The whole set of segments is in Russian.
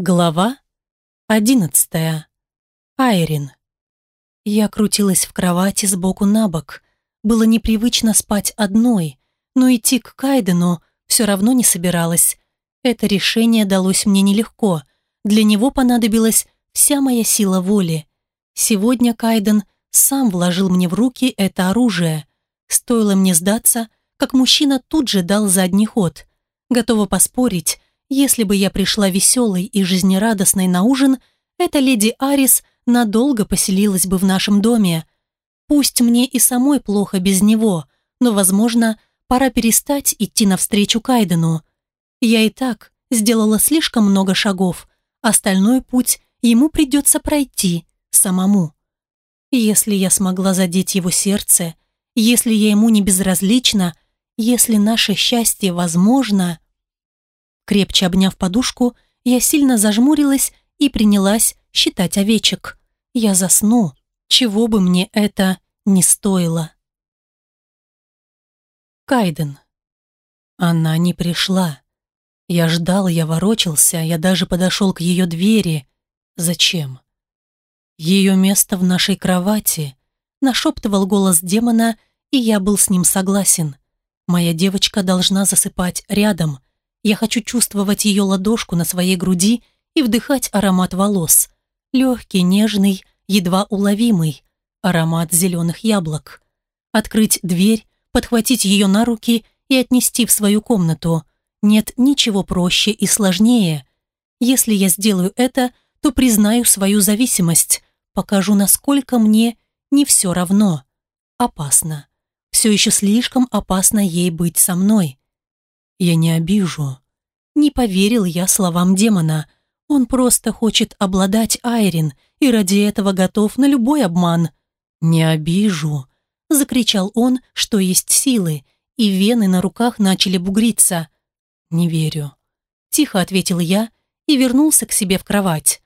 Глава одиннадцатая. Айрин. Я крутилась в кровати сбоку на бок. Было непривычно спать одной, но идти к Кайдену все равно не собиралась. Это решение далось мне нелегко. Для него понадобилась вся моя сила воли. Сегодня Кайден сам вложил мне в руки это оружие. Стоило мне сдаться, как мужчина тут же дал задний ход. Готова поспорить, если бы я пришла веселой и жизнерадостной на ужин, эта леди Арис надолго поселилась бы в нашем доме. Пусть мне и самой плохо без него, но, возможно, пора перестать идти навстречу Кайдену. Я и так сделала слишком много шагов, остальной путь ему придется пройти самому. Если я смогла задеть его сердце, если я ему не безразлична, если наше счастье возможно... Крепче обняв подушку, я сильно зажмурилась и принялась считать овечек. Я засну, чего бы мне это не стоило. Кайден. Она не пришла. Я ждал, я ворочался, я даже подошел к ее двери. Зачем? Ее место в нашей кровати. Нашептывал голос демона, и я был с ним согласен. Моя девочка должна засыпать рядом, я хочу чувствовать ее ладошку на своей груди и вдыхать аромат волос. Легкий, нежный, едва уловимый. Аромат зеленых яблок. Открыть дверь, подхватить ее на руки и отнести в свою комнату. Нет ничего проще и сложнее. Если я сделаю это, то признаю свою зависимость, покажу, насколько мне не все равно. Опасно. Все еще слишком опасно ей быть со мной. Я не обижу. Не поверил я словам демона. Он просто хочет обладать Айрин и ради этого готов на любой обман. «Не обижу», — закричал он, что есть силы, и вены на руках начали бугриться. «Не верю», — тихо ответил я и вернулся к себе в кровать.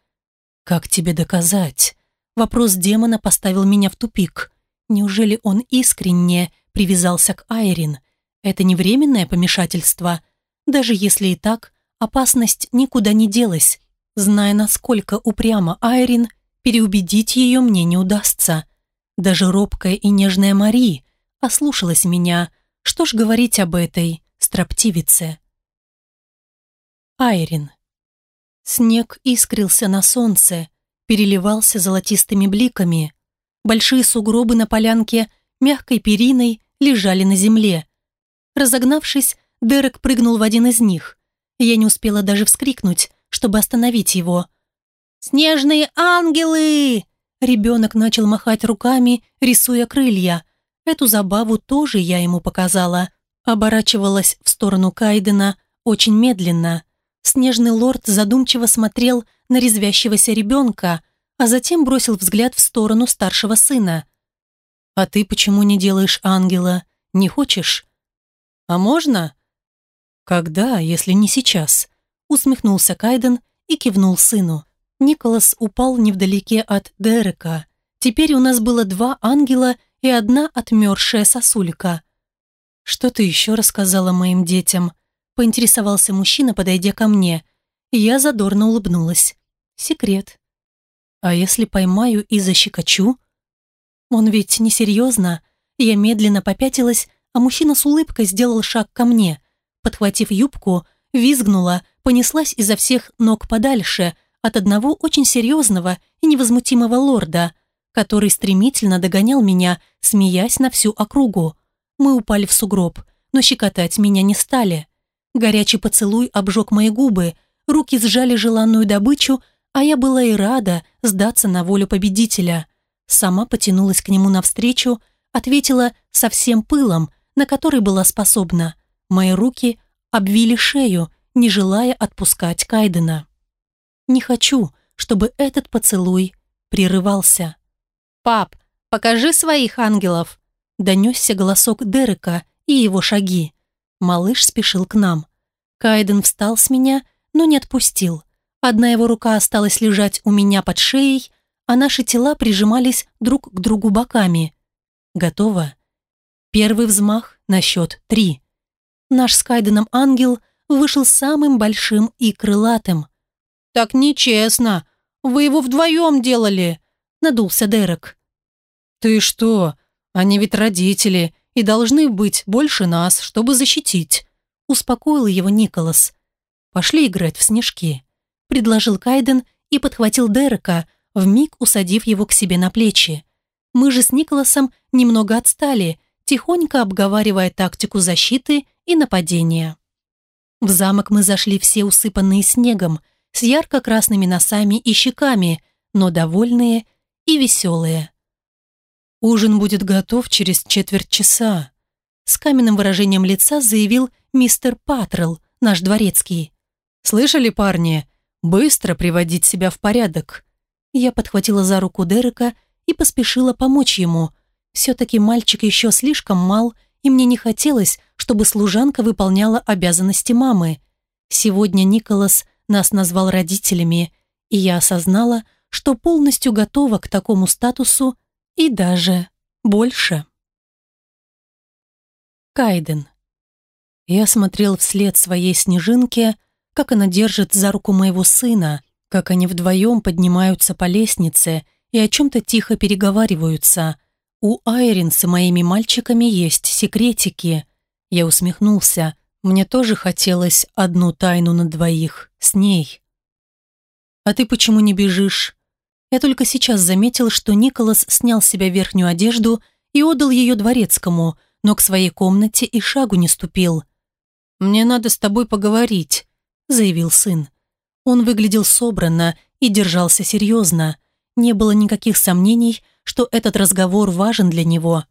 «Как тебе доказать?» Вопрос демона поставил меня в тупик. Неужели он искренне привязался к Айрин? Это не временное помешательство. Даже если и так, опасность никуда не делась. Зная, насколько упряма Айрин, переубедить ее мне не удастся. Даже робкая и нежная Мари ослушалась меня. Что ж говорить об этой строптивице? Айрин. Снег искрился на солнце, переливался золотистыми бликами. Большие сугробы на полянке мягкой периной лежали на земле. Разогнавшись, Дерек прыгнул в один из них. Я не успела даже вскрикнуть, чтобы остановить его. «Снежные ангелы!» Ребенок начал махать руками, рисуя крылья. Эту забаву тоже я ему показала. Оборачивалась в сторону Кайдена очень медленно. Снежный лорд задумчиво смотрел на резвящегося ребенка, а затем бросил взгляд в сторону старшего сына. «А ты почему не делаешь ангела? Не хочешь?» «А можно?» «Когда, если не сейчас?» Усмехнулся Кайден и кивнул сыну. Николас упал невдалеке от Дерека. Теперь у нас было два ангела и одна отмершая сосулька. «Что ты еще рассказала моим детям?» Поинтересовался мужчина, подойдя ко мне. Я задорно улыбнулась. «Секрет». «А если поймаю и защекочу?» «Он ведь несерьезно». Я медленно попятилась а мужчина с улыбкой сделал шаг ко мне. Подхватив юбку, визгнула, понеслась изо всех ног подальше от одного очень серьезного и невозмутимого лорда, который стремительно догонял меня, смеясь на всю округу. Мы упали в сугроб, но щекотать меня не стали. Горячий поцелуй обжег мои губы, руки сжали желанную добычу, а я была и рада сдаться на волю победителя. Сама потянулась к нему навстречу, ответила со всем пылом, на который была способна. Мои руки обвили шею, не желая отпускать Кайдена. Не хочу, чтобы этот поцелуй прерывался. «Пап, покажи своих ангелов!» Донесся голосок Дерека и его шаги. Малыш спешил к нам. Кайден встал с меня, но не отпустил. Одна его рука осталась лежать у меня под шеей, а наши тела прижимались друг к другу боками. «Готово?» Первый взмах на счет три. Наш с Кайденом ангел вышел самым большим и крылатым. «Так нечестно. Вы его вдвоем делали», — надулся Дерек. «Ты что? Они ведь родители и должны быть больше нас, чтобы защитить», — успокоил его Николас. «Пошли играть в снежки», — предложил Кайден и подхватил Дерека, вмиг усадив его к себе на плечи. Мы же с Николасом немного отстали, тихонько обговаривая тактику защиты и нападения. В замок мы зашли все усыпанные снегом, с ярко-красными носами и щеками, но довольные и веселые. «Ужин будет готов через четверть часа», с каменным выражением лица заявил мистер Патрелл, наш дворецкий. «Слышали, парни? Быстро приводить себя в порядок». Я подхватила за руку Дерека и поспешила помочь ему. Все-таки мальчик еще слишком мал, и мне не хотелось, чтобы служанка выполняла обязанности мамы. Сегодня Николас нас назвал родителями, и я осознала, что полностью готова к такому статусу и даже больше. Кайден. Я смотрел вслед своей снежинке, как она держит за руку моего сына, как они вдвоем поднимаются по лестнице и о чем-то тихо переговариваются. У Айрин с моими мальчиками есть секретики. Я усмехнулся. Мне тоже хотелось одну тайну на двоих, с ней. «А ты почему не бежишь?» Я только сейчас заметил, что Николас снял с себя верхнюю одежду и отдал ее дворецкому, но к своей комнате и шагу не ступил. «Мне надо с тобой поговорить», — заявил сын. Он выглядел собранно и держался серьезно. Не было никаких сомнений, что этот разговор важен для него.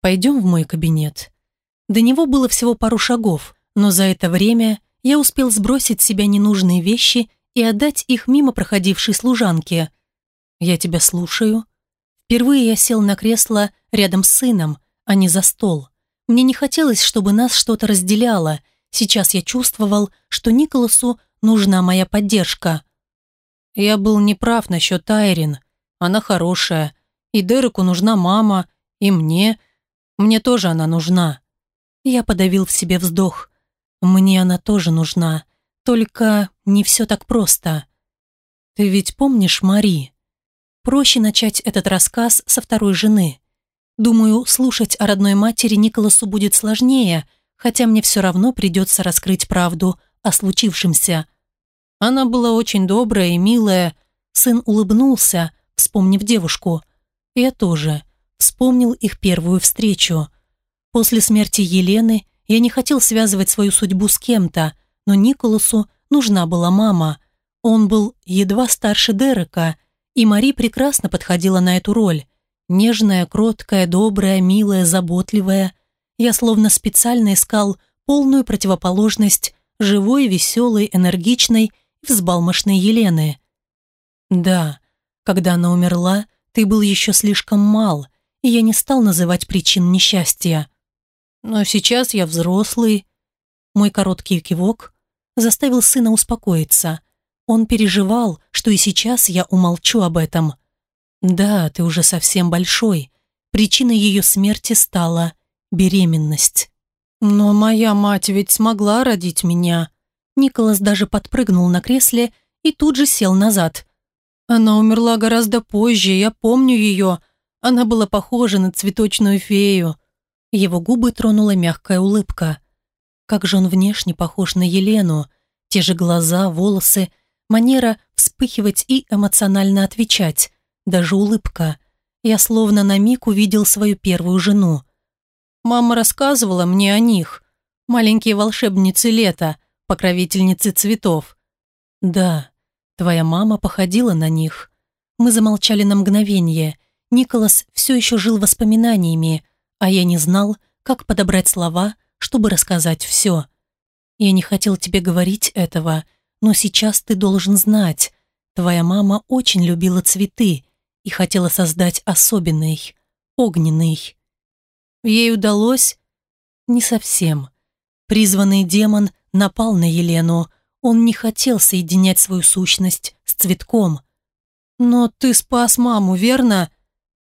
«Пойдем в мой кабинет». До него было всего пару шагов, но за это время я успел сбросить с себя ненужные вещи и отдать их мимо проходившей служанке. «Я тебя слушаю». Впервые я сел на кресло рядом с сыном, а не за стол. Мне не хотелось, чтобы нас что-то разделяло. Сейчас я чувствовал, что Николасу нужна моя поддержка. Я был неправ насчет Айрин. Она хорошая. И Дереку нужна мама, и мне. Мне тоже она нужна. Я подавил в себе вздох. Мне она тоже нужна. Только не все так просто. Ты ведь помнишь Мари? Проще начать этот рассказ со второй жены. Думаю, слушать о родной матери Николасу будет сложнее, хотя мне все равно придется раскрыть правду о случившемся. Она была очень добрая и милая. Сын улыбнулся, вспомнив девушку. Я тоже. Вспомнил их первую встречу. После смерти Елены я не хотел связывать свою судьбу с кем-то, но Николасу нужна была мама. Он был едва старше Дерека, и Мари прекрасно подходила на эту роль. Нежная, кроткая, добрая, милая, заботливая. Я словно специально искал полную противоположность живой, веселой, энергичной взбалмошной Елены. Да, когда она умерла, ты был еще слишком мал, и я не стал называть причин несчастья. Но сейчас я взрослый. Мой короткий кивок заставил сына успокоиться. Он переживал, что и сейчас я умолчу об этом. Да, ты уже совсем большой. Причиной ее смерти стала беременность. Но моя мать ведь смогла родить меня. Николас даже подпрыгнул на кресле и тут же сел назад. Она умерла гораздо позже, я помню ее. Она была похожа на цветочную фею. Его губы тронула мягкая улыбка. Как же он внешне похож на Елену. Те же глаза, волосы, манера вспыхивать и эмоционально отвечать. Даже улыбка. Я словно на миг увидел свою первую жену. Мама рассказывала мне о них. Маленькие волшебницы лета, покровительницы цветов. Да, твоя мама походила на них. Мы замолчали на мгновение. Николас все еще жил воспоминаниями, а я не знал, как подобрать слова, чтобы рассказать все. Я не хотел тебе говорить этого, но сейчас ты должен знать. Твоя мама очень любила цветы и хотела создать особенный, огненный. Ей удалось? Не совсем. Призванный демон напал на Елену. Он не хотел соединять свою сущность с цветком. «Но ты спас маму, верно?»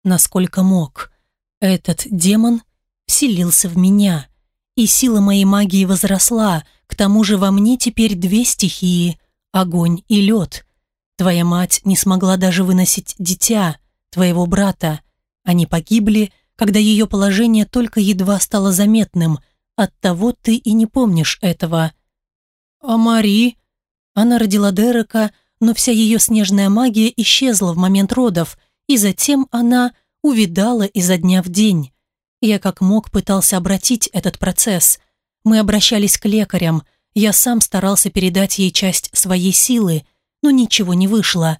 Насколько мог. Этот демон вселился в меня, и сила моей магии возросла, к тому же во мне теперь две стихии – огонь и лед. Твоя мать не смогла даже выносить дитя, твоего брата. Они погибли, когда ее положение только едва стало заметным. Оттого ты и не помнишь этого. А Мари? Она родила Дерека, но вся ее снежная магия исчезла в момент родов, и затем она увидала изо дня в день. Я как мог пытался обратить этот процесс. Мы обращались к лекарям, я сам старался передать ей часть своей силы, но ничего не вышло.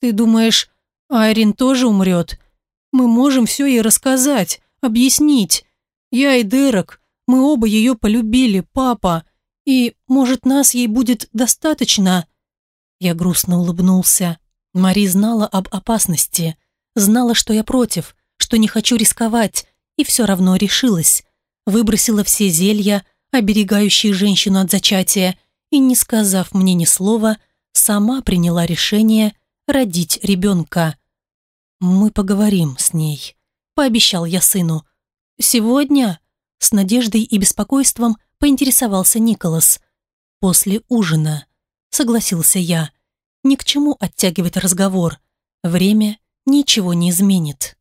«Ты думаешь, Айрин тоже умрет? Мы можем все ей рассказать, объяснить. Я и Дерек, мы оба ее полюбили, папа, и, может, нас ей будет достаточно?» Я грустно улыбнулся. Мари знала об опасности, знала, что я против, что не хочу рисковать, и все равно решилась. Выбросила все зелья, оберегающие женщину от зачатия, и, не сказав мне ни слова, сама приняла решение родить ребенка. «Мы поговорим с ней», — пообещал я сыну. «Сегодня?» — с надеждой и беспокойством поинтересовался Николас. «После ужина», — согласился я. «Ни к чему оттягивать разговор. Время ничего не изменит».